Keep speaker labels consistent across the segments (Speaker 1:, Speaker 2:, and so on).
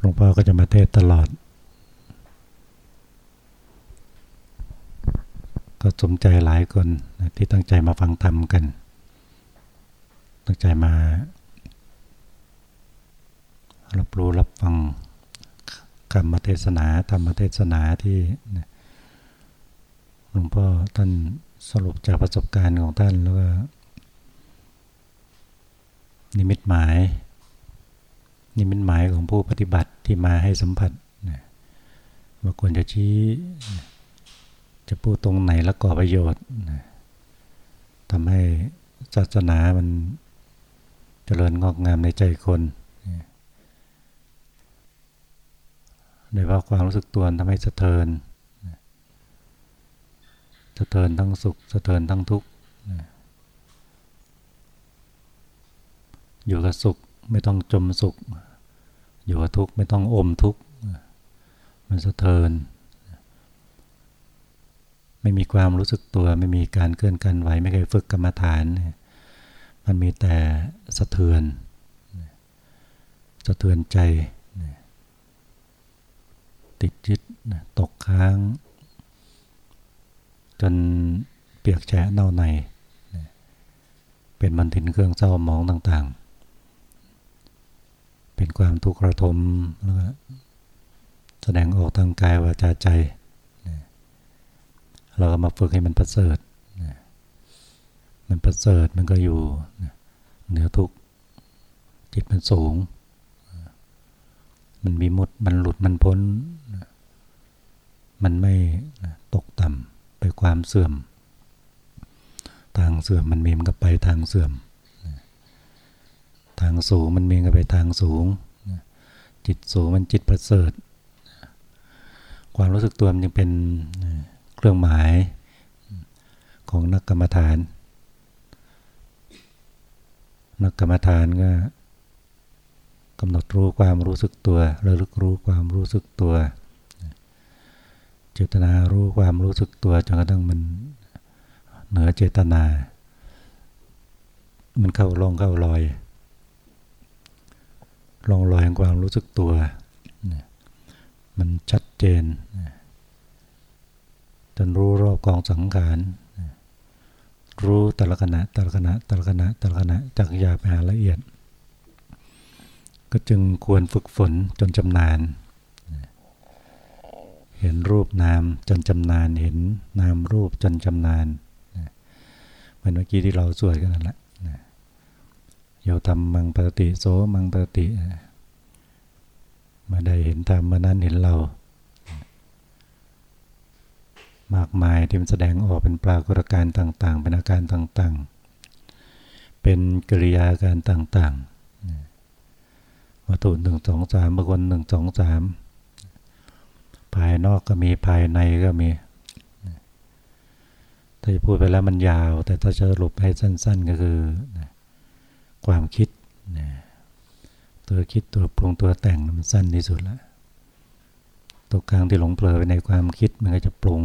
Speaker 1: หลวงพ่อก็จะมาเทศตลอด ก็สมใจหลายคนที่ตั้งใจมาฟังธรรมกัน ตั้งใจมา รับรู้รับฟังคำเทศนาธรรมเทศนาที่หลวงพ่อท่านสรุปจากประสบการณ์ของท่านแล้วก็นิมิตหมาย นิมิตหมายของผู้ปฏิบัติที่มาให้สัมผัสว่าควรจะชี้จะพูดตรงไหนแล้วก่อประโยชน์ทำให้ศาสนามันเจริญงอกงามในใจคนโดยว่าความรู้สึกตัวทำให้สะเทินสะเทินทั้งสุขสะเทินทั้งทุกข์อยู่กับสุขไม่ต้องจมสุข อยู่กับทุกข์ไม่ต้องอมทุกข์มันสะเทินไม่มีความรู้สึกตัวไม่มีการเคลื่อนกันไหวไม่เคยฝึกกรรมฐาน มันมีแต่สะเทือน สะเทือนใจ ติดยึดตกค้าง จนเปียกแฉะเน่าใน เป็นมันถินเครื่องเศร้าหมองต่างๆ เป็นความทุกข์ระทมแล้วก็แสดงออกทางกายวาจาใจ เราก็มาฝึกให้มันประเสริฐ มันประเสริฐมันก็อยู่เหนือทุกจิตมันสูง มันมีมุดมันหลุดมันพ้น มันไม่ตกต่ำไปความเสื่อม ทางเสื่อมมันมีมันก็ไปทางเสื่อม ทางสูงมันมีกันไปทางสูง จิตสูงมันจิตประเสริฐ ความรู้สึกตัวมันยังเป็นเครื่องหมายของนักกรรมฐาน นักกรรมฐานก็กำหนดรู้ความรู้สึกตัวระลึกรู้ความรู้สึกตัวเจตนารู้ความรู้สึกตัวจนกระทั่งมันเหนือเจตนา มันเข้าลงเข้าลอย ลองรอยของความรู้สึกตัว มันชัดเจนจนรู้รอบกองสังขารรู้แต่ละขณะแต่ละขณะแต่ละขณะแต่ละขณะจากยาไปหาละเอียด ก็จึงควรฝึกฝนจนจำนานเห็นรูปนามจนจำนานเห็นนามรูปจนจำนานเหมือนเมื่อกี้ที่เราสวดกันนั่นแหละ โยธรรมมังปติโสมังปติมาได้เห็นธรรมมื่อนั้นเห็นเรา มากมายที่มันแสดงออกเป็นปรากฏการณ์ต่าง ๆ เป็นอาการต่างๆ เป็นกิริยาการต่างๆ วัตถุหนึ่งสองสามบางคนหนึ่งสองสามภายนอกก็มีภายในก็มีถ้าจะพูดไปแล้วมันยาว แต่ถ้าจะสรุปให้สั้น ๆก็คือ ความคิดนะตัวคิดตัวปรุงตัวแต่งมันสั้นที่สุดล้วตัวกลางที่หลงเผลอไปในความคิดมันก็จะปรุง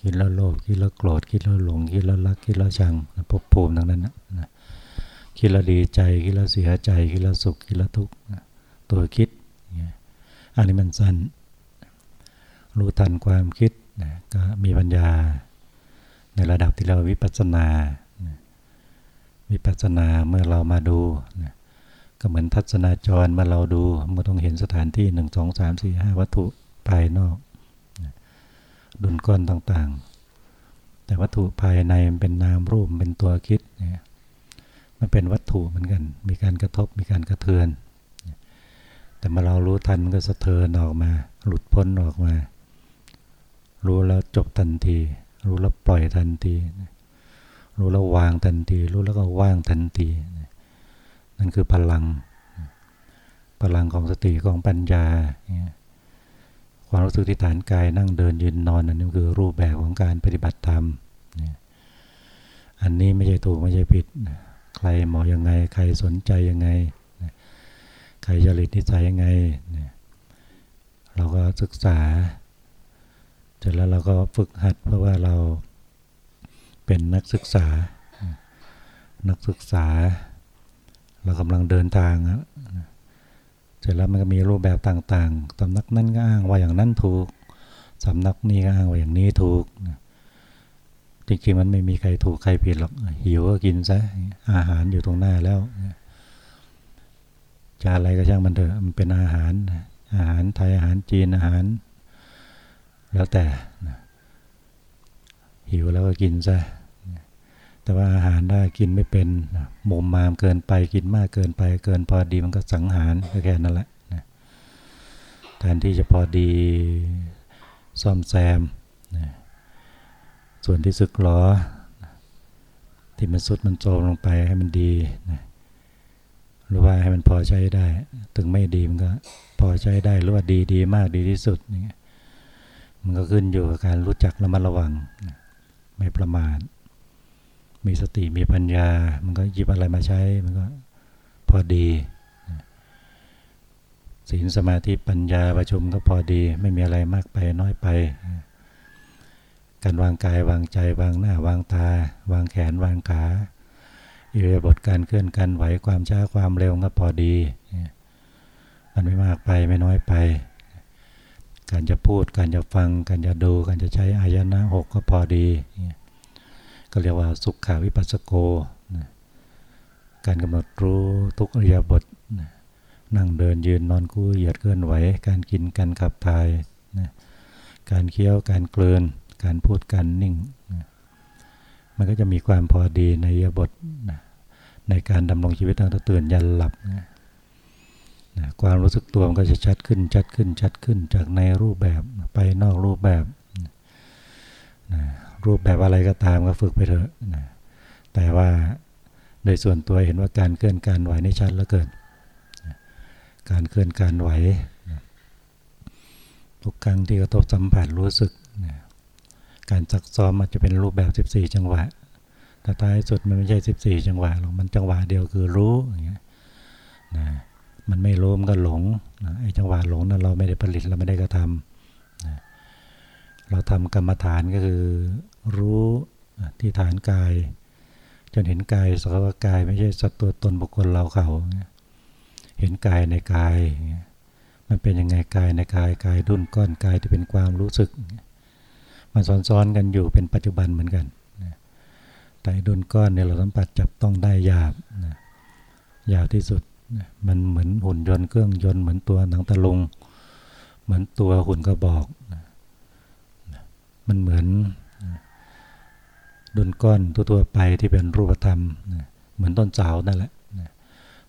Speaker 1: คิดแล้วโลภคิดแล้วโกรธคิดแล้วหลงคิดแล้วรักคิดแล้วชังภพภูมิทั้งนั้นนะคิดแล้วดีใจคิดแล้วเสียใจคิดแล้วสุขคิดแล้วทุกข์ตัวคิดอันนี้มันสั้นรู้ทันความคิดนะก็มีปัญญาในระดับที่เราวิปัสสนา วิปัสสนาเมื่อเรามาดูนะก็เหมือนทัศนาจรเมื่อเราดูเมื่อต้องเห็นสถานที่หนึ่งสองสามสี่ห้าวัตถุภายนอกดุลก้อนต่างๆ แต่วัตถุภายในมันเป็นนามรูปเป็นตัวคิดนี่ยมันเป็นวัตถุเหมือนกัน มีการกระทบมีการกระเทือน แต่เมื่อเรารู้ทันมันก็สะเทือนออกมา หลุดพ้นออกมา รู้แล้วจบทันที รู้แล้วปล่อยทันที รู้แล้ววางทันที รู้แล้วก็ว่างทันที นั่นคือพลัง พลังของสติของปัญญา ความรู้สึกที่ฐานกายนั่งเดินยืนนอนนั่นคือรูปแบบของการปฏิบัติธรรม อันนี้ไม่ใช่ถูกไม่ใช่ผิด ใครเหมาะยังไง ใครสนใจยังไง ใครจริตนิสัยยังไง เราก็ศึกษา เสร็จแล้วเราก็ฝึกหัดเพราะว่าเรา เป็นนักศึกษา นักศึกษา เรากำลังเดินทางเสร็จแล้วมันก็มีรูปแบบต่างๆสำนักนั้นก็อ้างว่าอย่างนั้นถูกสำนักนี้ก็อ้างว่าอย่างนี้ถูก จริงๆมันไม่มีใครถูกใครผิดหรอก หิวก็กินซะ อาหารอยู่ตรงหน้าแล้ว จะอะไรก็ช่างมันเถอะ มันเป็นอาหาร อาหารไทย อาหารจีน อาหาร แล้วแต่ หิวแล้วก็กินซะแต่ว่าอาหารได้กินไม่เป็นมุมมามเกินไปกินมากเกินไป เกินพอดีมันก็สังหารแค่นั้นแหละแทนที่จะพอดีซ่อมแซม ส่วนที่สึกหรอ ที่มันสุดมันโจมลงไปให้มันดีหรือว่าให้มันพอใช้ได้ ถึงไม่ดีมันก็พอใช้ได้หรือว่าดีดีมากดีที่สุด มันก็ขึ้นอยู่กับการรู้จักระมัดระวัง ไม่ประมาทมีสติมีปัญญา มันก็หยิบอะไรมาใช้ มันก็พอดีศีลสมาธิปัญญาประชุมก็พอดี ไม่มีอะไรมากไปน้อยไป การวางกายวางใจ วางหน้าวางตา วางแขนวางขาอิริยาบถการเคลื่อนการไหวความช้าความเร็วก็พอดี มันไม่มากไปไม่น้อยไป การจะพูด การจะฟัง การจะดู การจะใช้อายนะหกก็พอดี ก็เรียกว่าสุขาวิปัสสโก การกำหนดรู้ทุกอริยบท นั่งเดินยืนนอนกู้เหยียดเคลื่อนไหว การกิน การขับถ่าย การเคี้ยว การกลืน การพูด การนิ่ง มันก็จะมีความพอดีในยบท ในการดำรงชีวิตตั้งแต่ตื่นยันหลับนะ นะความรู้สึกตัวมันก็จะชัดขึ้นชัดขึ้นชัดขึ้นจากในรูปแบบไปนอกรูปแบบนะรูปแบบอะไรก็ตามก็ฝึกไปเถอะนะแต่ว่าโดยส่วนตัวเห็นว่าการเคลื่อนการไหวในชัดแล้วเกิดการเคลื่อนการไหวทุกครั้งที่กระทบสัมผัสรู้สึกนะการซักซ้อมอาจจะเป็นรูปแบบ 14 จังหวะ แต่ท้ายสุดมันไม่ใช่ 14 จังหวะหรอกมันจังหวะเดียวคือรู้อย่างเงี้ยนะ มันไม่รู้มันก็หลงไอ้จังหวะหลงนั้นเราไม่ได้ผลิตเราไม่ได้กระทำเราทำกรรมฐานก็คือรู้ที่ฐานกาย จนเห็นกายสภาวะกาย ไม่ใช่สัตว์ตัวตนบุคคลเราเขาเห็นกายในกาย มันเป็นยังไงกายในกายกายดุนก้อนกายที่เป็นความรู้สึก มันซ้อนๆกันอยู่เป็นปัจจุบันเหมือนกันแต่ดุนก้อนเนี่ยเราสัมผัสจับต้องได้ยาบยาวที่สุด มันเหมือนหุ่นยนต์เครื่องยนต์เหมือนตัวหนังตะลุง เหมือนตัวหุ่นกระบอก มันเหมือนดุนก้อนทั่วๆไปที่เป็นรูปธรรม เหมือนต้นเสานั่นแหละ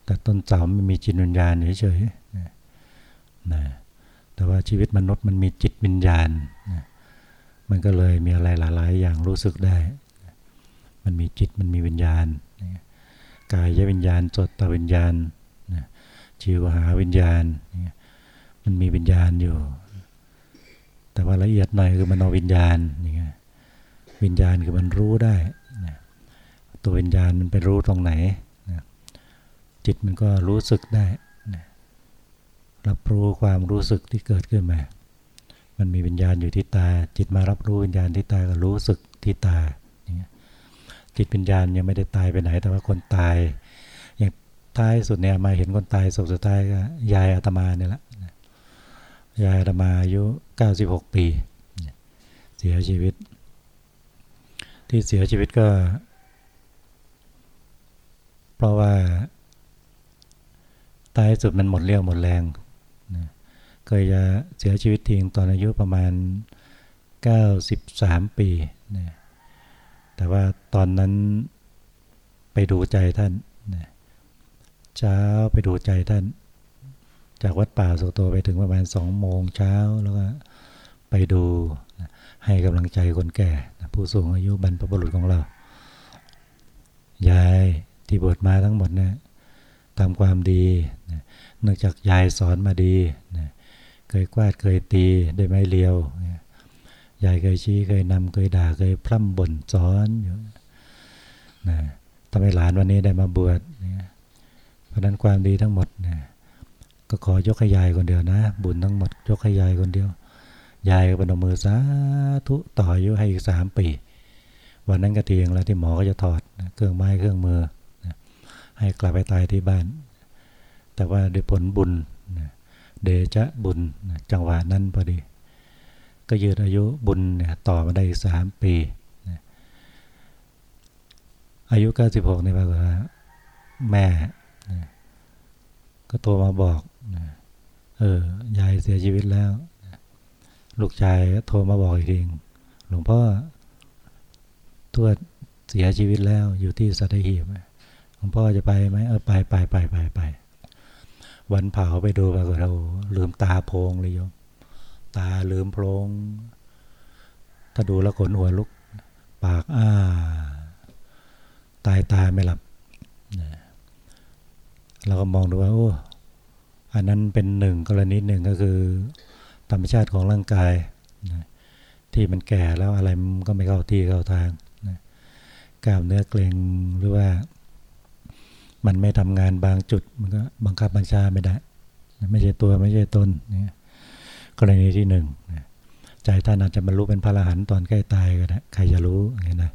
Speaker 1: แต่ต้นเสาไม่มีจิตวิญญาณเฉยๆแต่ว่าชีวิตมนุษย์มันมีจิตวิญญาณ มันก็เลยมีอะไรหลาย ๆ อย่างรู้สึกได้ มันมีจิตมันมีวิญญาณ กายวิญญาณจดตวิญญาณ ชีวหาวิญญาณ มันมีวิญญาณอยู่ แต่ว่าละเอียดหน่อยคือมโนเอาวิญญาณอย่างเงี้ยวิญญาณคือมันรู้ได้นะตัววิญญาณมันไปรู้ตรงไหนนะจิตมันก็รู้สึกได้นะรับรู้ความรู้สึกที่เกิดขึ้นมา มันมีวิญญาณอยู่ที่ตา จิตมารับรู้วิญญาณที่ตาก็รู้สึกที่ตายจิตวิญญาณยังไม่ได้ตายไปไหน แต่ว่าคนตาย ท้ายสุดเนี่ยมาเห็นคนตายศพสุดท้ายก็ยายอาตมาเนี่ยแหละยายอาตมาอายุ 96 ปี เสียชีวิต ที่เสียชีวิตก็ เพราะว่าตายสุดมันหมดเรี่ยวหมดแรงเคยจะเสียชีวิตทิ้งตอนอายุประมาณ 93 ปีแต่ว่าตอนนั้นไปดูใจท่านนะ เช้าไปดูใจท่าน จากวัดป่าสุโตไปถึงประมาณสองโมงเช้าแล้วก็ไปดูให้กำลังใจคนแก่ ผู้สูงอายุบรรพบุรุษของเรา ยายที่บวชมาทั้งหมดเนี่ยทำความดีเนื่องจากยายสอนมาดี เคยกวาดเคยตีได้ไม้เลียวยายเคยชี้เคยนำเคยด่าเคยพร่ำบ่นสอนอยู่นะทำให้หลานวันนี้ได้มาบวช ราะนั้นความดีทั้งหมดนะก็ขอยกให้ยายคนเดียวนะ บุญทั้งหมด ยกให้ยายคนเดียวยายก็ปนมือสาธุต่ออายุให้อีกสามปีวันนั้นก็เตียงแล้วที่หมอก็จะถอดเครื่องไม้เครื่องมือให้กลับไปตายที่บ้าน แต่ว่าด้วยผลบุญเดชะบุญจังหวะนั้นพอดี ก็ยืดอายุบุญเนี่ยต่อมาได้สามปี อายุ 96ในปรากฏว่าแม่ ก็โทรมาบอกเออยายเสียชีวิตแล้ว ลูกชายโทรมาบอกอีกทีหลวงพ่อทวดเสียชีวิตแล้วอยู่ที่สัตหีบหลวงพ่อจะไปไหมเออไปไปไปไปไปวันเผาไปดูปรากฏเราลืมตาโพงเลยโยมตาลืมโพงถ้าดูแล้วขนหัวลุก ปากอ้า ตายตายไม่หลับ เราก็มองดูว่าโอ้อันนั้นเป็นหนึ่งกรณีหนึ่งก็คือธรรมชาติของร่างกายที่มันแก่แล้วอะไรมันก็ไม่เข้าที่เข้าทางกล้ามเนื้อเกร็งหรือว่ามันไม่ทำงานบางจุดมันก็บังคับบัญชาไม่ได้ ไม่ใช่ตัวไม่ใช่ตนนี่กรณีที่หนึ่งใจท่านอาจจะบรรลุเป็นพระอรหันต์ตอนใกล้ตายก็ได้ใครจะรู้อย่างนี้นะ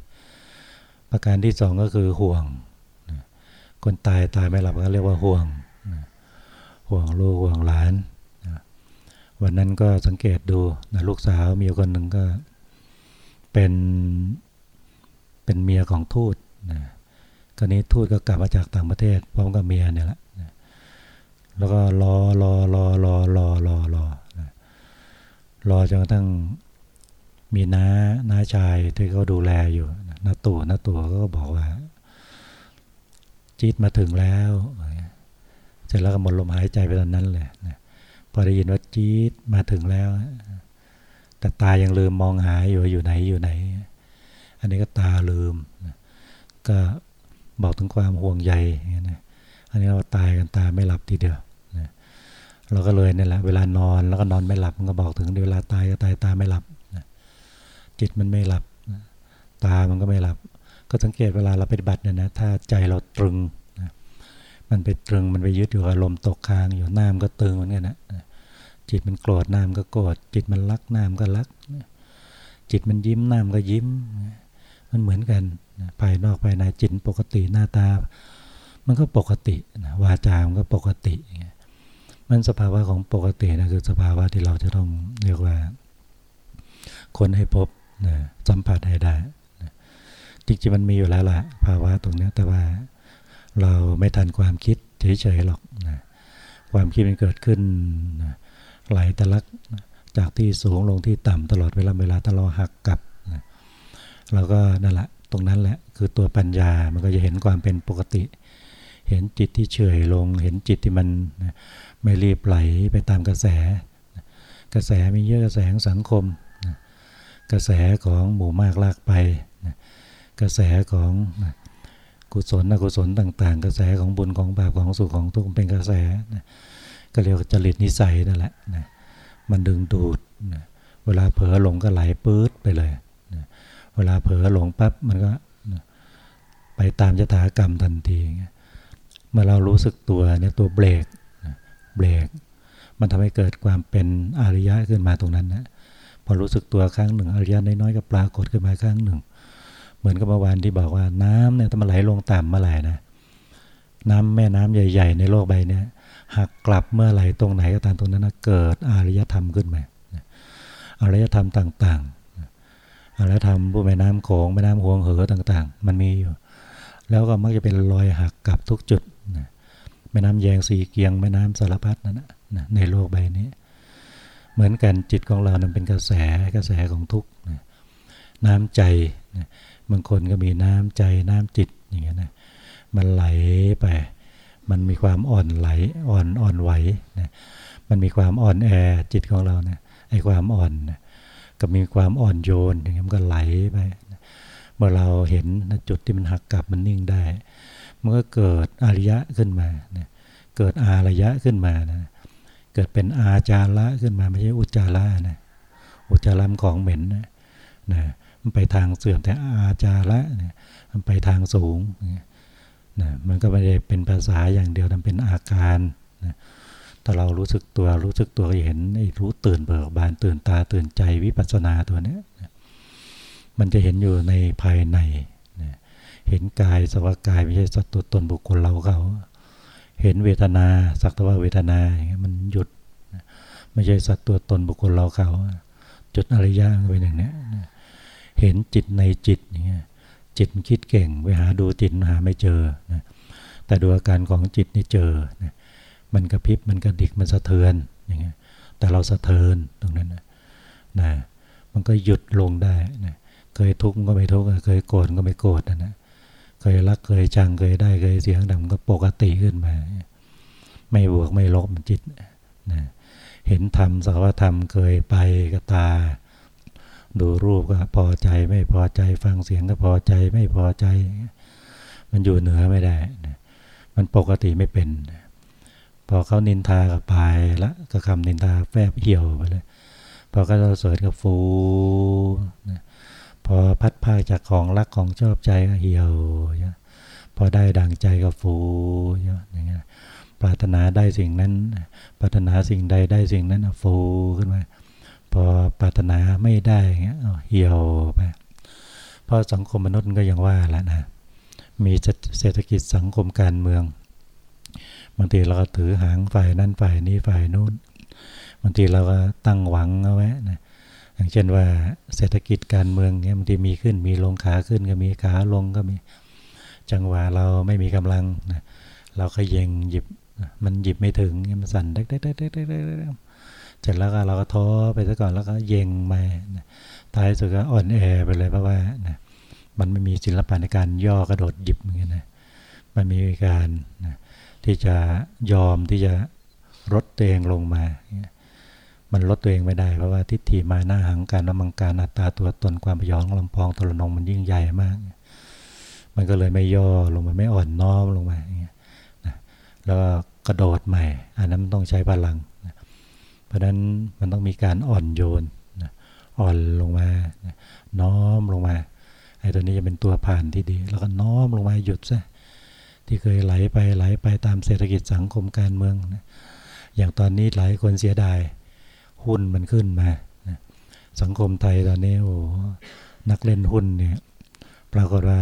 Speaker 1: ประการที่สองก็คือห่วง คนตายตายไม่หลับก็เรียกว่าห่วง ห่วงลูกห่วงหลาน วันนั้นก็สังเกตดูนะลูกสาวมีคนหนึ่งก็เป็นเป็นเมียของทูตนะคราวนี้ทูตก็กลับมาจากต่างประเทศ พร้อมกับเมียเนี่ยแหละแล้วก็รอรอรอรอรอรอรอรอจนกระทั่งมีน้าน้าชายที่เขาดูแลอยู่น้าตู่น้าตู่ก็บอกว่า จิตมาถึงแล้วเสร็จแล้วก็หมดลมหายใจไปตอนนั้นเลยพอได้ยินว่าจีดมาถึงแล้ว แต่ตายังลืมมองหาอยู่อยู่ไหนอยู่ไหน อันนี้ก็ตาลืมก็บอกถึงความห่วงใยนะอันนี้เราตายกันตาไม่หลับทีเดียวนะเราก็เลยนี่แหละเวลานอนแล้วก็นอนไม่หลับมันก็บอกถึงเวลาตายก็ตายตาไม่หลับนะจิตมันไม่หลับนะตามันก็ไม่หลับ ก็สังเกตเวลาเราปฏิบัติเนี่ยนะถ้าใจเราตรึงนะมันไปตรึงมันไปยึดอยู่กับลมตกค้างอยู่น้ำก็ตึงเหมือนกันนะจิตมันโกรธน้ำก็โกรธจิตมันรักน้ำก็รัก จิตมันยิ้มน้ำก็ยิ้ม มันเหมือนกันภายนอกภายในจิตปกติหน้าตา มันก็ปกติวาจามันก็ปกติมันสภาวะของปกตินะคือสภาวะที่เราจะต้องเรียกว่า คนให้พบนะสัมผัสให้ได้ จริงๆมันมีอยู่แล้วล่ะภาวะตรงนี้แต่ว่าเราไม่ทันความคิดเฉยๆหรอกนะความคิดมันเกิดขึ้นไหลตะลักจากที่สูงลงที่ต่ำตลอดเวลาเวลาถ้าเราหักกลับนะเราก็นั่นแหละตรงนั้นแหละคือตัวปัญญามันก็จะเห็นความเป็นปกติ เห็นจิตที่เฉยลง เห็นจิตที่มันไม่รีบไหลไปตามกระแส กระแสมีเยอะกระแสสังคม กระแสของหมู่มากลากไป กระแสของกุศลอกุศลต่าง ๆ กระแสของบุญของบาปของสุขของทุกข์เป็นกระแสก็เรียกจริตนิสัยนั่นแหละมันดึงดูดเวลาเผลอหลงก็ไหลปื๊ดไปเลยเวลาเผลอหลงปั๊บมันก็ไปตามยถากรรมทันทีเมื่อเรารู้สึกตัวเนี่ยตัวเบรกเบรก มันทำให้เกิดความเป็นอริยะขึ้นมาตรงนั้นนะพอรู้สึกตัวครั้งหนึ่งอริยะน้อยๆก็ปรากฏขึ้นมาครั้งหนึ่ง เหมือนกับเมื่อวานที่บอกว่าน้ำเนี่ยถ้ามันไหลลงต่ำเมื่อไหร่นะน้ำแม่น้ำใหญ่ ๆ ในโลกใบนี้หักกลับเมื่อไหร่ตรงไหนก็ตามตรงนั้นนะเกิดอารยธรรมขึ้นมาอารยธรรมต่างๆอารยธรรมผู้แม่น้ำโขงแม่น้ำหวงเหอต่างๆ มันมีอยู่ แล้วก็มักจะเป็นรอยหักกลับทุกจุดนะแม่น้ำแยงสีเกียงแม่น้ำสารพัดนั่นนะในโลกใบนี้ เหมือนกันจิตของเรานั้นเป็นกระแสกระแสของทุกนะน้ำใจนะ บางคนก็มีน้ำใจน้ำจิตอย่างเงี้ยนะมันไหลไป มันมีความอ่อนไหลอ่อนอ่อนไหวนะมันมีความอ่อนแอจิตของเราเนะไอ้ความอ่อนนะก็มีความอ่อนโยนอย่างนี้มันก็ไหลไปเมื่อเราเห็นจุดที่มันหักกลับมันนิ่งได้มันก็เกิดอริยะขึ้นมาเกิดอารยะขึ้นมานะเกิดเป็นอาจาระขึ้นมาไม่ใช่อุจาระนะอุจาระของเหม็นนะนะ มันไปทางเสื่อมแต่อาจาระเนี่ยมันไปทางสูงนะมันก็ไม่ได้เป็นภาษาอย่างเดียวมันเป็นอาการนะถ้าเรารู้สึกตัวรู้สึกตัวเห็นไอ้รู้ตื่นเบิกบานตื่นตาตื่นใจวิปัสสนาตัวเนี้ยมันจะเห็นอยู่ในภายในเห็นกายสภาวกายไม่ใช่สัตว์ตัวตนบุคคลเราเขา เห็นเวทนาสักตว่าเวทนาอย่างเงี้ยมันหยุด ไม่ใช่สัตว์ตัวตนบุคคลเราเขา จุดอริยะเป็นอย่างนี้ เห็นจิตในจิตอย่างเงี้ยจิตคิดเก่งไปหาดูจิตหาไม่เจอนะแต่ดูอาการของจิตนี่เจอนะมันกระพริบมันกระดิกมันสะเทือนอย่างเงี้ยแต่เราสะเทือนตรงนั้นนะนะมันก็หยุดลงได้นะเคยทุกข์ก็ไม่ทุกข์เคยโกรธก็ไม่โกรธนะนะเคยรักเคยจังเคยได้เคยเสียงดังก็ปกติขึ้นมา ไม่บวกไม่ลบจิตนะเห็นธรรมสักว่าธรรมเคยไปก็ตา ดูรูปก็พอใจไม่พอใจฟังเสียงก็พอใจไม่พอใจ มันอยู่เหนือไม่ได้นะมันปกติไม่เป็น พอเขานินทากับปลายละก็คำนินทาแฝบเหี่ยวไปเลยพอเขาเสริฐก็ฟูพอพัดผ้าจากของรักของชอบใจก็เหี่ยวพอได้ดังใจก็ฟูอย่างเงี้ยปรารถนาได้สิ่งนั้น ปรารถนาสิ่งใดได้สิ่งนั้นฟูขึ้นมา พอปรารถนาไม่ได้เงี้ยเหี่ยวไปเพราะสังคมมนุษย์ก็ยังว่าแล้วนะมีเศรษฐกิจสังคมการเมืองบางทีเราก็ถือหางฝ่ายนั้นฝ่ายนี้ฝ่ายนู้นบางทีเราก็ตั้งหวังเอาไว้นะอย่างเช่นว่าเศรษฐกิจการเมืองเนี่ยบางทีมีขึ้นมีลงขาขึ้นก็มีขาลงก็มีจังหวะเราไม่มีกำลังนะเราก็เยงหยิบมันหยิบไม่ถึงมันสั่นเด็กเด็ก เสร็จแล้วก็เราก็ท้อไปซะก่อนแล้วก็เยงไปท้ายสุดก็อ่อนแอไปเลยเพราะว่านะมันไม่มีศิลปะในการย่อกระโดดหยิบเหมือนกันนะมันมีการนะที่จะยอมที่จะลดตัวเองลงมา มันลดตัวเองไม่ได้เพราะว่าทิฏฐิมาหน้าหังการนมังการอัตตาตัวตนความพยองลำพองตระนงมันยิ่งใหญ่มาก มันก็เลยไม่ย่อลงมาไม่อ่อนน้อมลงมาอย่างเงี้ยนะแล้วก็กระโดดใหม่ อันนั้นต้องใช้พลัง เพราะนั้นมันต้องมีการอ่อนโยนนะอ่อนลงมา น้อมลงมาไอ้ตัวนี้จะเป็นตัวผ่านที่ดี แล้วก็น้อมลงมาหยุดซะที่เคยไหลไปไหลไปตามเศรษฐกิจสังคมการเมืองนะอย่างตอนนี้หลายคนเสียดาย หุ้นมันขึ้นมาสังคมไทยตอนนี้โอ้นักเล่นหุ้นเนี่ยปรากฏว่า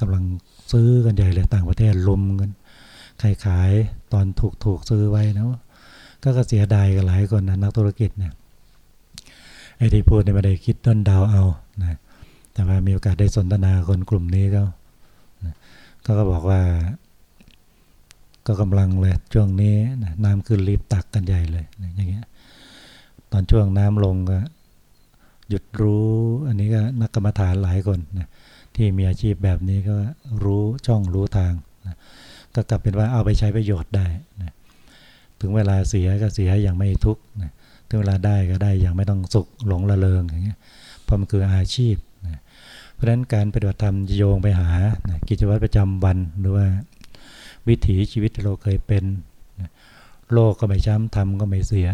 Speaker 1: กำลังซื้อกันใหญ่เลยต่างประเทศลุมกันใครขายตอนถูกถูกซื้อไว้นะ ก็เสียดายกันหลายคนนะนักธุรกิจเนี่ยไอ้ที่พูดในประเด็นคิดต้นดาวเอานะแต่ว่ามีโอกาสได้สนทนาคนกลุ่มนี้ก็ก็ก็บอกว่า ก็กำลังเลยช่วงนี้น้ำขึ้นรีบตักกันใหญ่เลยอย่างเงี้ยตอนช่วงน้ำลงก็หยุดรู้ อันนี้ก็นักกรรมฐานหลายคนนะที่มีอาชีพแบบนี้ก็รู้ช่องรู้ทางนะก็กลับเป็นว่าเอาไปใช้ประโยชน์ได้นะ ถึงเวลาเสียก็เสียอย่างไม่ทุกข์นะถึงเวลาได้ก็ได้อย่างไม่ต้องสุขหลงละเลงอย่างเงี้ยเพราะมันคืออาชีพนะเพราะฉะนั้นการปฏิบัติธรรมโยงไปหานะกิจวัตรประจำวันหรือว่าวิถีชีวิตที่เราเคยเป็นนะโลกก็ไม่ช้ำทำก็ไม่เสีย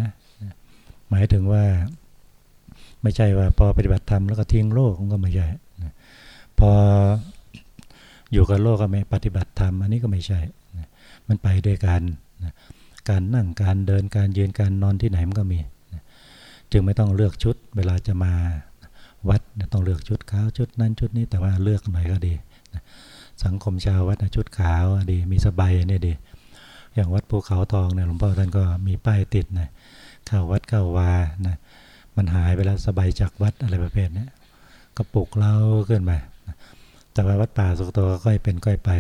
Speaker 1: หมายถึงว่า ไม่ใช่ว่าพอปฏิบัติธรรมแล้วก็ทิ้งโลกก็ไม่ใช่พออยู่กับโลกก็ไม่ปฏิบัติธรรมอันนี้ก็ไม่ใช่มันไปด้วยกัน การนั่งการเดินการยืนการนอนที่ไหนมันก็มี จึงไม่ต้องเลือกชุด เวลาจะมาวัดต้องเลือกชุดขาวชุดนั้นชุดนี้แต่ว่าเลือกหน่อยก็ดี สังคมชาววัดชุดขาวดี มีสบายนี่ดี อย่างวัดภูเขาทองเนี่ยหลวงพ่อท่านก็มีป้ายติดนะเข้าวัดเข้าวานะมันหายไปแล้วสบายจากวัดอะไรประเภทนี้ก็ปลุกเล่าขึ้นมาแต่ว่าวัดป่าสุกโตก็ค่อยเป็นค่อยไป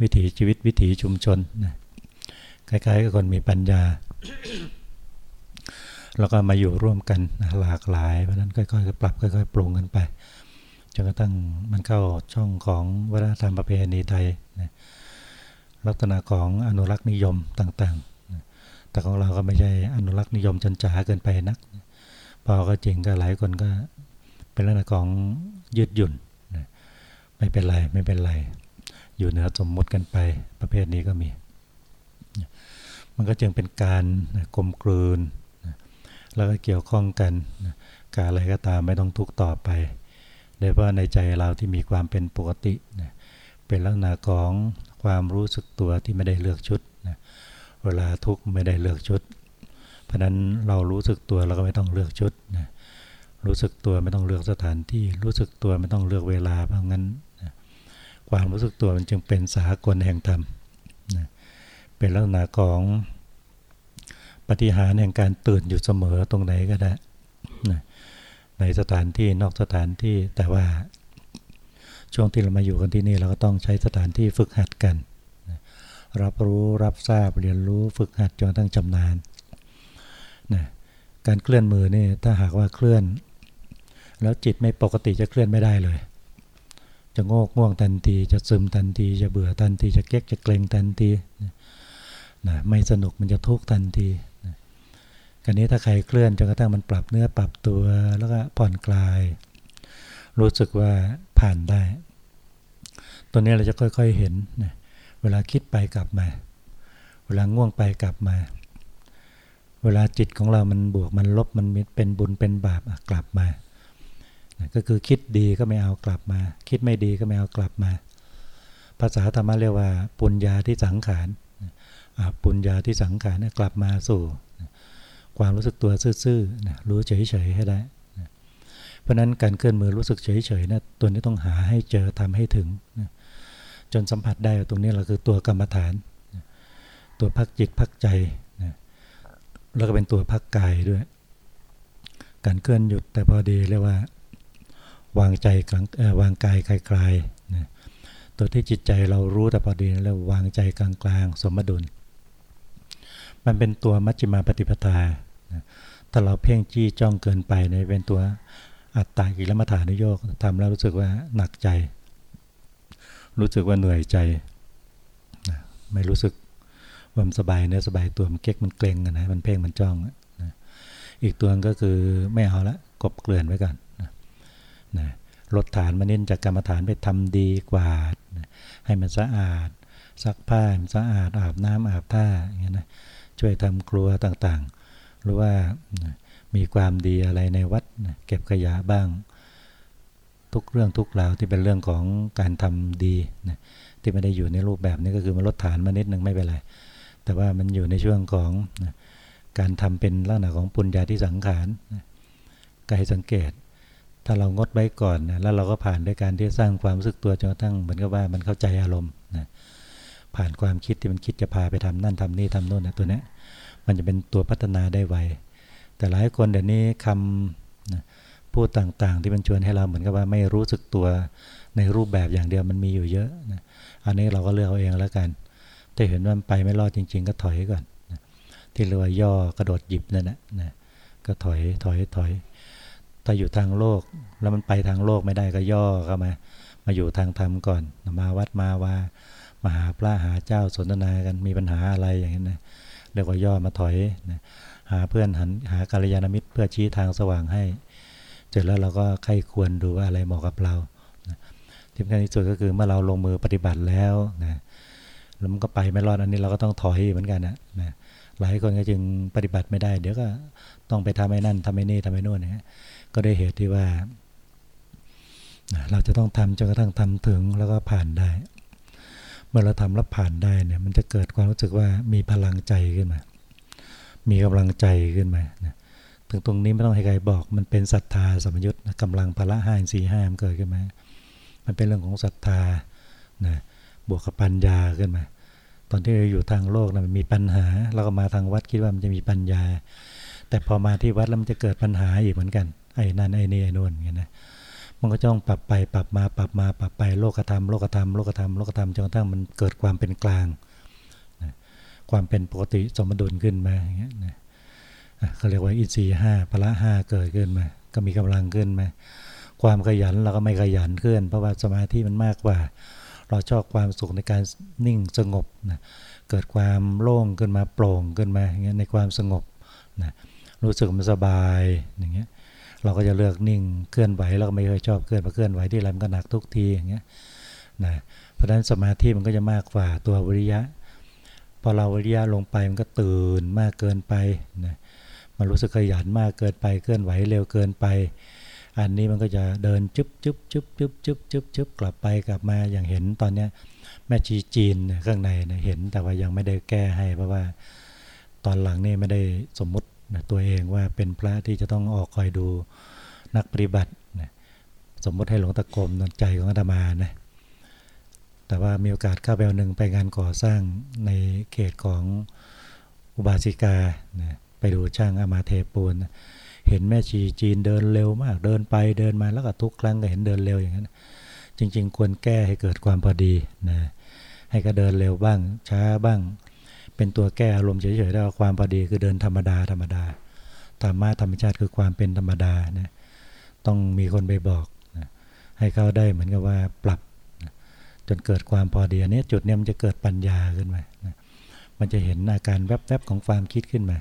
Speaker 1: วิถีชีวิตวิถีชุมชนนะ คล้ายๆกับคนมีปัญญา แล้วก็มาอยู่ร่วมกันหลากหลาย เพราะนั้นค่อยๆปรับค่อยๆ ปรุงกันไปจนกระทั่งมันเข้าช่องของวัฒนธรรมประเพณีไทยนะลักษณะของอนุรักษ์นิยมต่างๆ แต่ของเราก็ไม่ใช่อนุรักษ์นิยมจนจ๋าเกินไปนัก พอก็จริงก็หลายคนก็เป็นลักษณะของยืดหยุ่นไม่เป็นไรไม่เป็นไร อยู่เหนือสมมติกันไปประเภทนี้ก็มี มันก็จึงเป็นการกลมกลืน แล้วก็เกี่ยวข้องกันการอะไรก็ตามไม่ต้องทุกต่อไปโดยเพราะในใจเราที่มีความเป็นปกติ เป็นลักษณะของความรู้สึกตัวที่ไม่ได้เลือกชุด เวลาทุกไม่ได้เลือกชุด เพราะนั้นเรารู้สึกตัวเราก็ไม่ต้องเลือกชุด รู้สึกตัวไม่ต้องเลือกสถานที่ รู้สึกตัวไม่ต้องเลือกเวลาเพราะงั้น ความรู้สึกตัวมันจึงเป็นสากลแห่งธรรม เป็นลักษณะของปฏิหารแห่งการตื่นอยู่เสมอตรงไหนก็ได้ในสถานที่นอกสถานที่แต่ว่าช่วงที่เรามาอยู่กันที่นี่เราก็ต้องใช้สถานที่ฝึกหัดกัน รับรู้รับทราบเรียนรู้ฝึกหัดจนตั้งจำนานนะการเคลื่อนมือนี่ถ้าหากว่าเคลื่อน แล้วจิตไม่ปกติจะเคลื่อนไม่ได้เลย จะโงกง่วงทันทีจะซึมทันทีจะเบื่อทันทีจะเก๊กจะเกรงทันทีนะ ไม่สนุกมันจะทุกข์ทันทีนะการนี้ถ้าใครเคลื่อนจนกระทั่งมันปรับเนื้อปรับตัวแล้วก็ผ่อนคลาย รู้สึกว่าผ่านได้ ตัวนี้เราจะค่อยๆเห็นนะเวลาคิดไปกลับมา เวลาง่วงไปกลับมา เวลาจิตของเรามันบวกมันลบมันเป็นบุญเป็นบาปกลับมานะก็คือคิดดีก็ไม่เอากลับมา คิดไม่ดีก็ไม่เอากลับมา ภาษาธรรมะเรียกว่าปุญญาที่สังขาร ปุญญาที่สังขารกลับมาสู่ ความรู้สึกตัวซื่อๆรู้เฉยๆให้ได้เพราะนั้นการเคลื่อนมือรู้สึกเฉยๆนะตัวนี้ต้องหาให้เจอทำให้ถึงนะจนสัมผัสได้ตรงนี้เราคือตัวกรรมฐาน ตัวพักจิตพักใจนะแล้วก็เป็นตัวพักกายด้วย การเคลื่อนหยุดแต่พอดีเรียกว่า วางใจกลางวางกายคลๆนะตัวที่จิตใจเรารู้แต่พอดีเรียกวางใจกลางๆ สมดุล มันเป็นตัวมัชฌิมาปฏิปทาถ้าเราเพ่งจี้จ้องเกินไปในเป็นตัวอัตตากิลมัฐานโยกทำแล้วรู้สึกว่าหนักใจ รู้สึกว่าเหนื่อยใจไม่รู้สึกว่ามันสบายเนื้อสบายตัวมันเก๊กมันเกร็งนะมันเพ่งมันจ้องนะอีกตัวก็คือไม่เอาละกบเกลื่อนไว้ก่อนนะนะลดฐานมาเน้นจากกรรมฐานไปทำดีกว่านะให้มันสะอาดซักผ้ามันสะอาดอาบน้ำอาบท่าอย่างเงี้ยนะ ช่วยทำครัวต่างๆ หรือว่ามีความดีอะไรในวัดเก็บขยะบ้าง ทุกเรื่องทุกราวที่เป็นเรื่องของการทำดีนะที่ไม่ได้อยู่ในรูปแบบนี้ก็คือมันลดฐานมานิดนึงไม่เป็นไรแต่ว่ามันอยู่ในช่วงของการทำเป็นลักษณะของปุญญาที่สังขารกายสังเกต ถ้าเรางดไว้ก่อนนะแล้วเราก็ผ่านด้วยการที่สร้างความรู้สึกตัวจนกระทั่งเหมือนกับว่ามันเข้าใจอารมณ์ ผ่านความคิดที่มันคิดจะพาไปทำนั่นทำนี่ทำโน่นนะตัวนี้มันจะเป็นตัวพัฒนาได้ไวแต่หลายคนเดี๋ยวนี้คำพูดต่างๆ ที่มันชวนให้เราเหมือนกับว่าไม่รู้สึกตัวในรูปแบบอย่างเดียวมันมีอยู่เยอะนะอันนี้เราก็เลือกเอาเองแล้วกันถ้าเห็นว่ามันไปไม่รอดจริง ๆ ก็ถอยก่อนนะที่เรียกว่าย่อกระโดดหยิบนั่นแหละนะก็ถอยถอยถอยถ้าอยู่ทางโลกแล้วมันไปทางโลกไม่ได้ก็ย่อเข้ามา มาอยู่ทางธรรมก่อนมาวัดมาว่า มาหาพระหาเจ้าสนทนากันมีปัญหาอะไรอย่างนี้นะเรียกว่าย่อมาถอยนะหาเพื่อนหันหากัลยาณมิตรเพื่อชี้ทางสว่างให้ เสร็จแล้วเราก็ใครควรดูว่าอะไรเหมาะกับเราที่สำคัญที่สุดก็คือเมื่อเราลงมือปฏิบัติแล้วนะแล้วมันก็ไปไม่รอดอันนี้เราก็ต้องถอยเหมือนกันนะนะหลายคนก็จึงปฏิบัติไม่ได้ เดี๋ยวก็ต้องไปทำไอ้นั่นทำไอ้นี่ทำไอ้นู่นนะก็ได้เหตุที่ว่า เราจะต้องทำจนกระทั่งทำถึงแล้วก็ผ่านได้ เมื่อเราทำแล้วผ่านได้เนี่ยมันจะเกิดความรู้สึกว่ามีพลังใจขึ้นมา มีกำลังใจขึ้นมานะถึงตรงนี้ไม่ต้องให้ใครบอก มันเป็นศรัทธาสมยุทธ์กำลังพละห้าสี่ห้ามเกิดขึ้นมา มันเป็นเรื่องของศรัทธานะบวกกับปัญญาขึ้นมา ตอนที่เราอยู่ทางโลกนะมันมีปัญหาเราก็มาทางวัดคิดว่ามันจะมีปัญญา แต่พอมาที่วัดแล้วมันจะเกิดปัญหาอีกเหมือนกัน ไอ้นั่นไอ้นี่ไอ้นู่นอย่างนี้นะ มันก็ต้องปรับไปปรับมาปรับมาปรับไปโลกธรรมโลกธรรมโลกธรรมโลกธรรมจนกระทั่งมันเกิดความเป็นกลางความเป็นปกติสมดุลขึ้นมาอย่างเงี้ยนะเขาเรียกว่าอินทรีย์ห้าพละห้าเกิดขึ้นมา ก็มีกำลังขึ้นมาความขยันเราก็ไม่ขยันขึ้น เพราะว่าสมาธิมันมากกว่า เราชอบความสุขในการนิ่งสงบนะเกิดความโล่งขึ้นมาโปร่งขึ้นมาอย่างเงี้ยในความสงบนะรู้สึกมันสบายอย่างเงี้ย เราก็จะเลือกนิ่งเคลื่อนไหวเราก็ไม่เคยชอบเคลื่อนมาเคลื่อนไหวที่ไรมันก็หนักทุกทีอย่างเงี้ยนะเพราะฉะนั้นสมาธิมันก็จะมากกว่าตัววิริยะ พอเราวิริยะลงไปมันก็ตื่นมากเกินไปนะมันรู้สึกขยันมากเกินไปเคลื่อนไหวเร็วเกินไป อันนี้มันก็จะเดินจุ๊บจุ๊บจุ๊บจุ๊บจุ๊บจุ๊บจุ๊บกลับไปกลับมาอย่างเห็นตอนเนี้ยแม่ชีจีนข้างในเห็นแต่ว่ายังไม่ได้แก้ให้เพราะว่า ตอนหลังนี่ไม่ได้สมมุติ นะตัวเองว่าเป็นพระที่จะต้องออกคอยดูนักปฏิบัตินะสมมติให้หลวงตะกรมใจของอาตมานะแต่ว่ามีโอกาสเข้าไปหนึ่งไปงานก่อสร้างในเขตของอุบาสิกานะไปดูช่างอามาเทปูนนะเห็นแม่ชีจีนเดินเร็วมาก เดินไปเดินมาแล้วก็ทุกครั้งก็เห็นเดินเร็วอย่างนั้น จริง ๆ ควรแก้ให้เกิดความพอดีนะให้ก็เดินเร็วบ้างช้าบ้าง เป็นตัวแก้อารมณ์เฉยๆแล้วความพอดีคือเดินธรรมดาธรรมดาธรรมะธรรมชาติคือความเป็นธรรมดานะต้องมีคนไปบอกนะให้เขาได้เหมือนกับว่าปรับนะจนเกิดความพอดีอันนี้จุดนี้มันจะเกิดปัญญาขึ้นมานะมันจะเห็นอาการแวบๆของความคิดขึ้นมา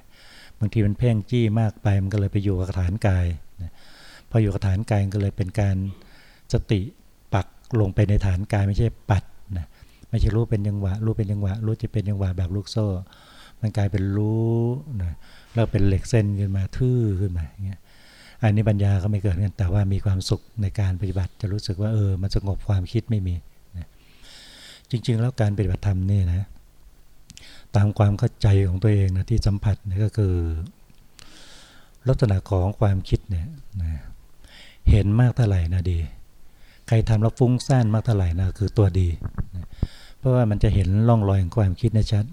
Speaker 1: บางทีมันเพ่งจี้มากไปมันก็เลยไปอยู่กับฐานกายนะพออยู่กับฐานกายก็เลยเป็นการสติปักลงไปในฐานกายไม่ใช่ปัด ไม่ใช่รู้เป็นยังหวะ รู้เป็นยังหวะ รู้จะเป็นยังหวะแบบลูกโซ่ มันกลายเป็นรู้นะแล้วเป็นเหล็กเส้นขึ้นมาทื่อขึ้นมาอย่างเงี้ยอันนี้ปัญญาก็ไม่เกิดกันแต่ว่ามีความสุขในการปฏิบัติ จะรู้สึกว่าเออ มันสงบความคิดไม่มีนะจริง ๆ แล้วการปฏิบัติธรรมนี่นะตามความเข้าใจของตัวเองนะที่สัมผัสนี่ก็คือ ลักษณะของความคิดเนี่ยนะเห็นมากเท่าไหร่นะดี ใครทำแล้วฟุ้งซ่านมากเท่าไหร่นะคือตัวดี ราะว่ามันจะเห็นร่องรอยของความคิดนะชัด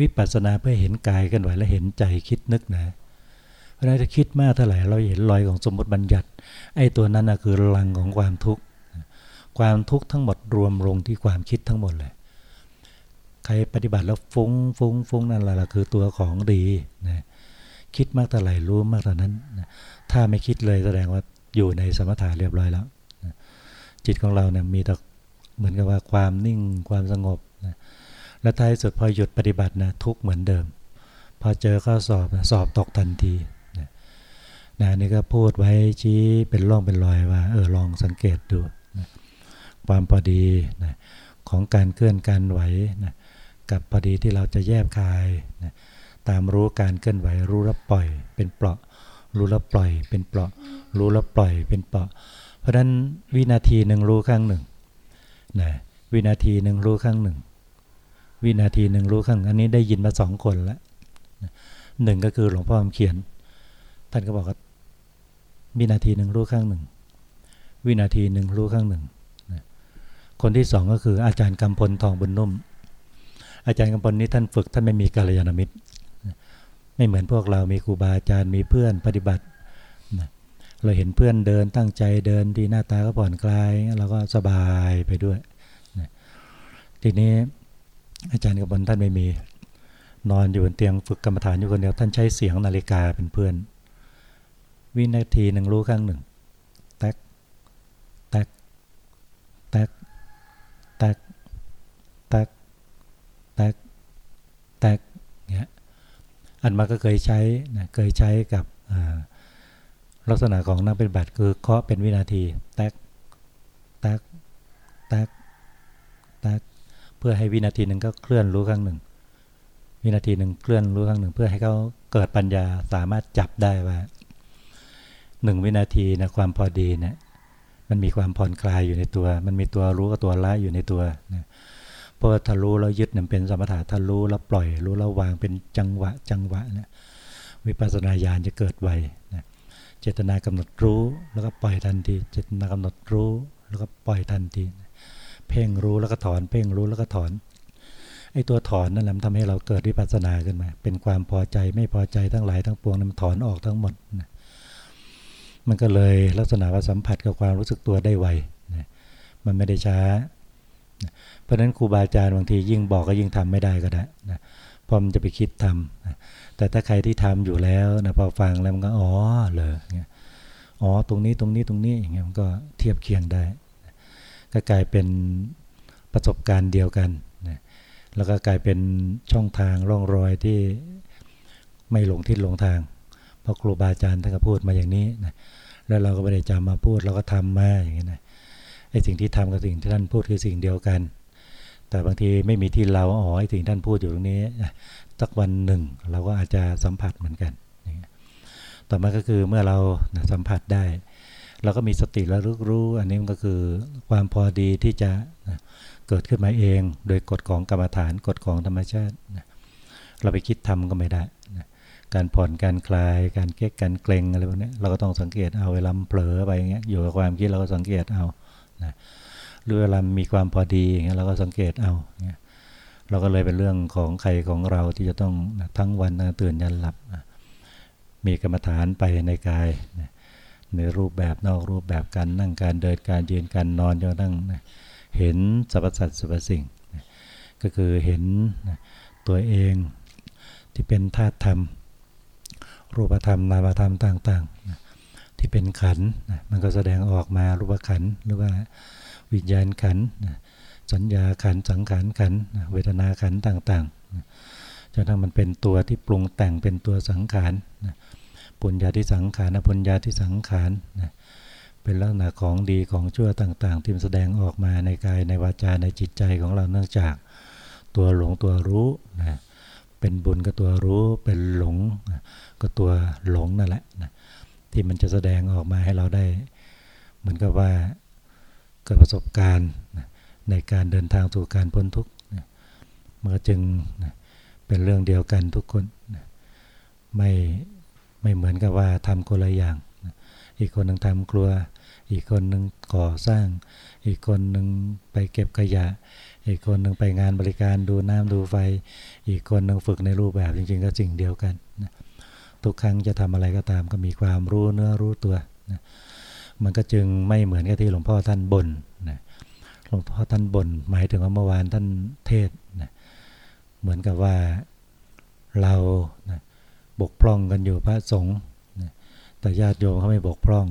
Speaker 1: วิปัสสนาเพื่อเห็นกายกันไหวและเห็นใจคิดนึกนะเพราะนั้นถ้าคิดมากเท่าไหร่เราเห็นรอยของสมมติบัญญัติ ไอ้ตัวนั้นนะคือลังของความทุกข์ความทุกข์ทั้งหมดรวมลงที่ความคิดทั้งหมดเลยใครปฏิบัติแล้วฟุ้งฟุ้งฟุ้งนั่นแหละคือตัวของดีนะคิดมากเท่าไหร่รู้มากเท่านั้นนะถ้าไม่คิดเลยแสดงว่าอยู่ในสมถะเรียบร้อยแล้วนะจิตของเราเนี่ยมีแต่ เหมือนกับว่าความนิ่งความสงบนะและท้ายสุดพอหยุดปฏิบัตินะทุกเหมือนเดิม พอเจอข้อสอบนะสอบตกทันทีนะนะนี่ก็พูดไว้ชี้เป็นร่องเป็นรอยว่าเออลองสังเกตดูนะความพอดีนะของการเคลื่อนการไหวนะกับพอดีที่เราจะแยบคายนะตามรู้การเคลื่อนไหวรู้แล้วปล่อย เป็นเปราะ รู้แล้วปล่อย เป็นเปราะ รู้แล้วปล่อย เป็นเปราะ เพราะฉะนั้นวินาทีหนึ่งรู้ครั้งหนึ่ง นะวินาทีหนึ่งรู้ครั้งหนึ่ง วินาทีหนึ่งรู้ครั้งอันนี้ได้ยินมาสองคนแล้วหนึ่งก็คือหลวงพ่อเขียน ท่านก็บอกว่าวินาทีหนึ่งรู้ครั้งหนึ่ง วินาทีหนึ่งรู้ครั้งหนึ่งคนที่สองก็คืออาจารย์กำพลทองบุญนุ่ม อาจารย์กำพลนี้ท่านฝึกท่านไม่มีกาลยานมิตร ไม่เหมือนพวกเรามีครูบาอาจารย์มีเพื่อนปฏิบัติ เราเห็นเพื่อนเดินตั้งใจเดินดีหน้าตาก็ผ่อนคลายเราก็สบายไปด้วยทีนี้อาจารย์กำพลท่านไม่มี นอนอยู่บนเตียงฝึกกรรมฐานอยู่คนเดียวท่านใช้เสียงนาฬิกาเป็นเพื่อน วินาทีหนึ่งรู้ครั้งหนึ่งแตกแตกแตกแตกแตกแตกแตกเนี่ยอันมาก็เคยใช้นะเคยใช้กับ ลักษณะของนักปฏิบัติคือเคาะเป็นวินาทีแตกแตกแตกแตกเพื่อให้วินาทีหนึ่งก็เคลื่อนรู้ครั้งหนึ่ง วินาทีหนึ่งเคลื่อนรู้ครั้งหนึ่ง เพื่อให้เขาเกิดปัญญาสามารถจับได้ว่าหนึ่งวินาทีนะความพอดีเนะี่ยมันมีความผ่อนคลายอยู่ในตัว มันมีตัวรู้กับตัวละอยู่ในตัวนะพราะถ้ารู้แล้วยึดเนี่ยเป็นสมถะถ้ารู้แล้วปล่อย รู้แล้ววางเป็นจังหวะจังหวะเนี่ยวิปัสสนาญาณจะเกิดไว เจตนากำหนดรู้ แล้วก็ปล่อยทันที เจตนากำหนดรู้ แล้วก็ปล่อยทันที เพ่งรู้แล้วก็ถอน เพ่งรู้แล้วก็ถอนไอ้ตัวถอนนั่นแหละทำให้เราเกิดวิปัสสนาขึ้นมา เป็นความพอใจไม่พอใจทั้งหลายทั้งปวงมันถอนออกทั้งหมดนะมันก็เลยลักษณะว่าสัมผัสกับความรู้สึกตัวได้ไวนะมันไม่ได้ช้าเพราะฉะนั้นครูบาอาจารย์บางทียิ่งบอกก็ยิ่งทำไม่ได้ก็ได้นะพอมันจะไปคิดทำนะ แต่ถ้าใครที่ทำอยู่แล้วนะพอฟังแล้วมันก็อ๋อเลยอ๋อตรงนี้ตรงนี้ตรงนี้อย่างเงี้ยมันก็เทียบเคียงได้ ก็กลายเป็นประสบการณ์เดียวกันนะแล้วก็กลายเป็นช่องทางร่องรอยที่ไม่หลงทิศหลงทาง เพราะครูบาอาจารย์ท่านก็พูดมาอย่างนี้นะแล้วเราก็ไม่ได้จำมาพูดเราก็ทำมาอย่างนี้นะไอ้สิ่งที่ทำกับสิ่งที่ท่านพูดคือสิ่งเดียวกัน แต่บางทีไม่มีที่เราอ๋อไอ้สิ่งท่านพูดอยู่ตรงนี้ สักวันหนึ่ง เราก็อาจจะสัมผัสเหมือนกัน ต่อมาก็คือเมื่อเราสัมผัสได้ เราก็มีสติและรู้รู้ อันนี้มันก็คือความพอดีที่จะเกิดขึ้นมาเอง โดยกฎของกรรมฐานกฎของธรรมชาติ เราไปคิดทำก็ไม่ได้ การผ่อนการคลาย การเก๊กการเกรงอะไรพวกนี้เราก็ต้องสังเกตเอาเวลาเผลอไปอย่างเงี้ยอยู่กับความคิดเราก็สังเกตเอานะหรือเวลามีความพอดีอย่างเงี้ยเราก็สังเกตเอาเงี้ย เราก็เลยเป็นเรื่องของใครของเราที่จะต้องทั้งวันตื่นยันหลับ มีกรรมฐานไปในกาย ในรูปแบบนอกรูปแบบการนั่งการเดินการยืนการนอนจนตั้งเห็นสรรพสัตว์สรรพสิ่ง ก็คือเห็นตัวเองที่เป็นธาตุธรรม รูปธรรมนามธรรมต่างๆ ที่เป็นขันมันก็แสดงออกมารูปขันหรือว่าวิญญาณขัน สัญญาขันสังขารขันเวทนาขันต่างๆจนทั้งมันเป็นตัวที่ปรุงแต่งเป็นตัวสังขารปุญญาที่สังขารปุญญาที่สังขารเป็นลักษณะของดีของชั่วต่าง ๆ ที่แสดงออกมาในกายในวาจาในจิตใจของเราเนื่องจากตัวหลงตัวรู้นะเป็นบุญก็ตัวรู้เป็นหลงก็ตัวหลงนั่นแหละนะที่มันจะแสดงออกมาให้เราได้ เหมือนกับว่าเกิดประสบการณ์นะ ในการเดินทางสู่การพ้นทุกข์มันก็จึงเป็นเรื่องเดียวกันทุกคนไม่ไม่เหมือนกับว่าทำคนละอย่าง อีกคนหนึ่งทำครัว อีกคนหนึ่งก่อสร้าง อีกคนหนึ่งไปเก็บขยะ อีกคนหนึ่งไปงานบริการดูน้ำดูไฟ อีกคนหนึ่งฝึกในรูปแบบจริง ๆ ก็สิ่งเดียวกันทุกครั้งจะทำอะไรก็ตามก็มีความรู้เนื้อรู้ตัว มันก็จึงไม่เหมือนกับที่หลวงพ่อท่านบน่น ลวงพ่อท่านบน่นหมายถึงว่าเมื่อวานท่านเทศนะเหมือนกับว่าเรานะบกพร่องกันอยู่พระสงฆ์นะแต่ญาติโยมเขาไม่บกพร่อง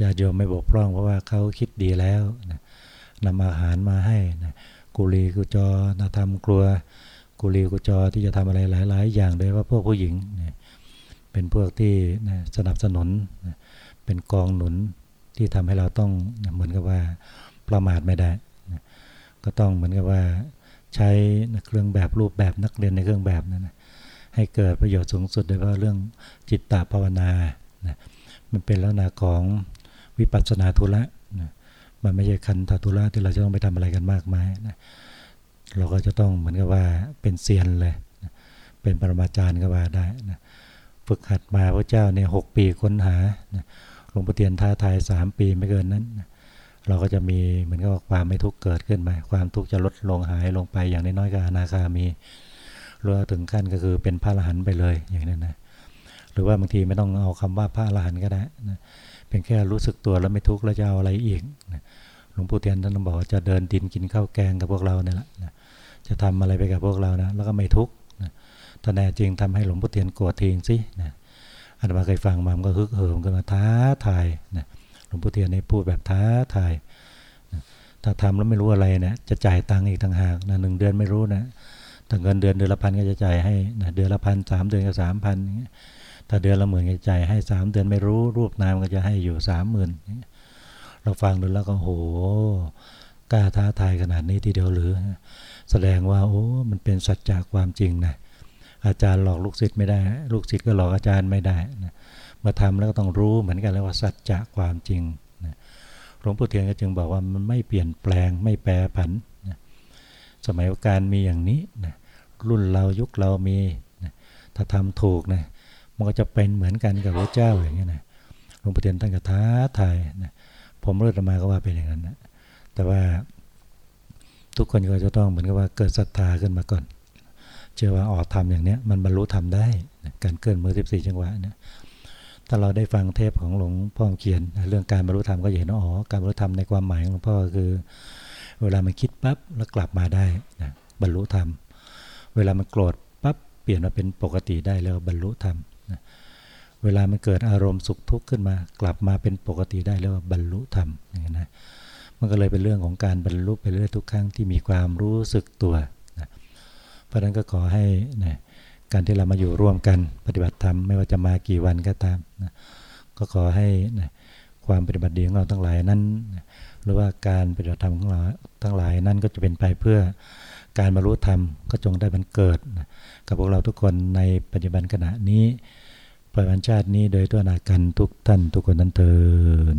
Speaker 1: ญาติโยมไม่บกพร่อง เพราะว่าเขาคิดดีแล้วนะนำอาหารมาให้นะกุลีกุจอนะทำครัว กุลีกุจอที่จะทำอะไรหลาย ๆ อย่างโดยว่าพวกผู้หญิงนะเป็นพวกที่นะสนับสนุนนะเป็นกองหนุนที่ทำให้เราต้องนะเหมือนกับว่า ประมาทไม่ได้ ก็ต้องเหมือนกับว่าใช้เครื่องแบบรูปแบบนักเรียนในเครื่องแบบนั้นนะให้เกิดประโยชน์สูงสุดโดยเฉพาะเรื่องจิตตภาวนานะมันเป็นลักษณะของวิปัสสนาธุระนะมันไม่ใช่คันธทุระที่เราจะต้องไปทำอะไรกันมากมายนะเราก็จะต้องเหมือนกับว่าเป็นเซียนเลยนะเป็นปรมาจารย์ก็ว่าได้นะฝึกหัดมาพระเจ้าเนี่ยหปีค้นหาหลวงปู่เตียนท้าทายสามปีไม่เกินนั้นนะ เราก็จะมีเหมือนกับความไม่ทุกข์เกิดขึ้นมาความทุกข์จะลดลงหายลงไปอย่างน้อยๆก็อนาคามีรวมถึงขั้นก็คือเป็นพระอรหันต์ไปเลยอย่างนั้นนะหรือว่าบางทีไม่ต้องเอาคำว่าพระอรหันต์ก็ได้นะเพียงแค่รู้สึกตัวแล้วไม่ทุกข์แล้วจะเอาอะไรอีกนะหลวงปู่เทียนท่านบอกว่าจะเดินดินกินข้าวแกงกับพวกเราเนี่ยแหละนะจะทำอะไรไปกับพวกเรานะแล้วก็ไม่ทุกข์นะถ้าแน่จริงทำให้หลวงปู่เทียนโกรธทิ้งสินะอาตมาเคยฟังมามันก็ฮึกเหิมกันมาท้าทายนะ ลวงปู่เทียนในพูดแบบท้าทายถ้าทำแล้วไม่รู้อะไรนะจะจ่ายตังค์อีกต่างหากนะหนึ่งเดือนไม่รู้นะถ้าเงินเดือนเดือนละพันก็จะจ่ายให้นะเดือนละพันสามเดือนก็สามพันถ้าเดือนละหมื่นก็จ่ายให้สามเดือนไม่รู้รูปนามก็จะให้อยู่สามหมื่นเราฟังดูแล้วก็โหกล้าท้าทายขนาดนี้ทีเดียวหรือ แสดงว่า โอ้ มันเป็นสัจจะความจริงนะอาจารย์หลอกลูกศิษย์ไม่ได้ ลูกศิษย์ก็หลอกอาจารย์ไม่ได้นะ มาทำแล้วก็ต้องรู้เหมือนกันเลยว่าสัจจะความจริงนะหลวงปู่เทียนก็จึงบอกว่ามันไม่เปลี่ยนแปลงไม่แปรผันนะสมัยการมีอย่างนี้นะรุ่นเรายุคเรามีนะถ้าทำถูกนะมันก็จะเป็นเหมือนกันกับพระเจ้าอย่างนี้นะหลวงปู่เทียนท่านก็ท้าทายนะผมเลือดมาก็ว่าเป็นอย่างนั้นนะแต่ว่าทุกคนก็จะต้องเหมือนกับว่าเกิดศรัทธาขึ้นมาก่อน เชื่อว่าออกทำอย่างเนี้ยมันบรรลุทำได้ การเกินมือสิบสี่จังหวะเนะ ถ้าเราได้ฟังเทปของหลวงพ่อเขียน เรื่องการบรรลุธรรมก็เห็นว่าอ๋อการบรรลุธรรมในความหมายของหลวงพ่อคือ เวลามันคิดปั๊บแล้วกลับมาได้นะบรรลุธรรม เวลามันโกรธปั๊บเปลี่ยนมาเป็นปกติได้แล้วบรรลุธรรมนะเวลามันเกิดอารมณ์สุขทุกข์ขึ้นมา กลับมาเป็นปกติได้แล้วบรรลุธรรมอย่างนี้นะมันก็เลยเป็นเรื่องของการบรรลุไปเรื่อยทุกครั้งที่มีความรู้สึกตัวนะเพราะนั้นก็ขอให้นะ การที่เรามาอยู่ร่วมกันปฏิบัติธรรมไม่ว่าจะมากี่วันก็ตามนะก็ขอให้นะความปฏิบัติดีของเราทั้งหลายนั้นนะหรือว่าการปฏิบัติธรรมของเราทั้งหลายนั้นก็จะเป็นไปเพื่อการบรรลุธรรมก็จงได้บันเกิดนะกับพวกเราทุกคนในปัจจุบันขณะนี้ปล่อยวันชาตินี้โดยตัวนากันทุกท่านทุกคนนั้นเถิด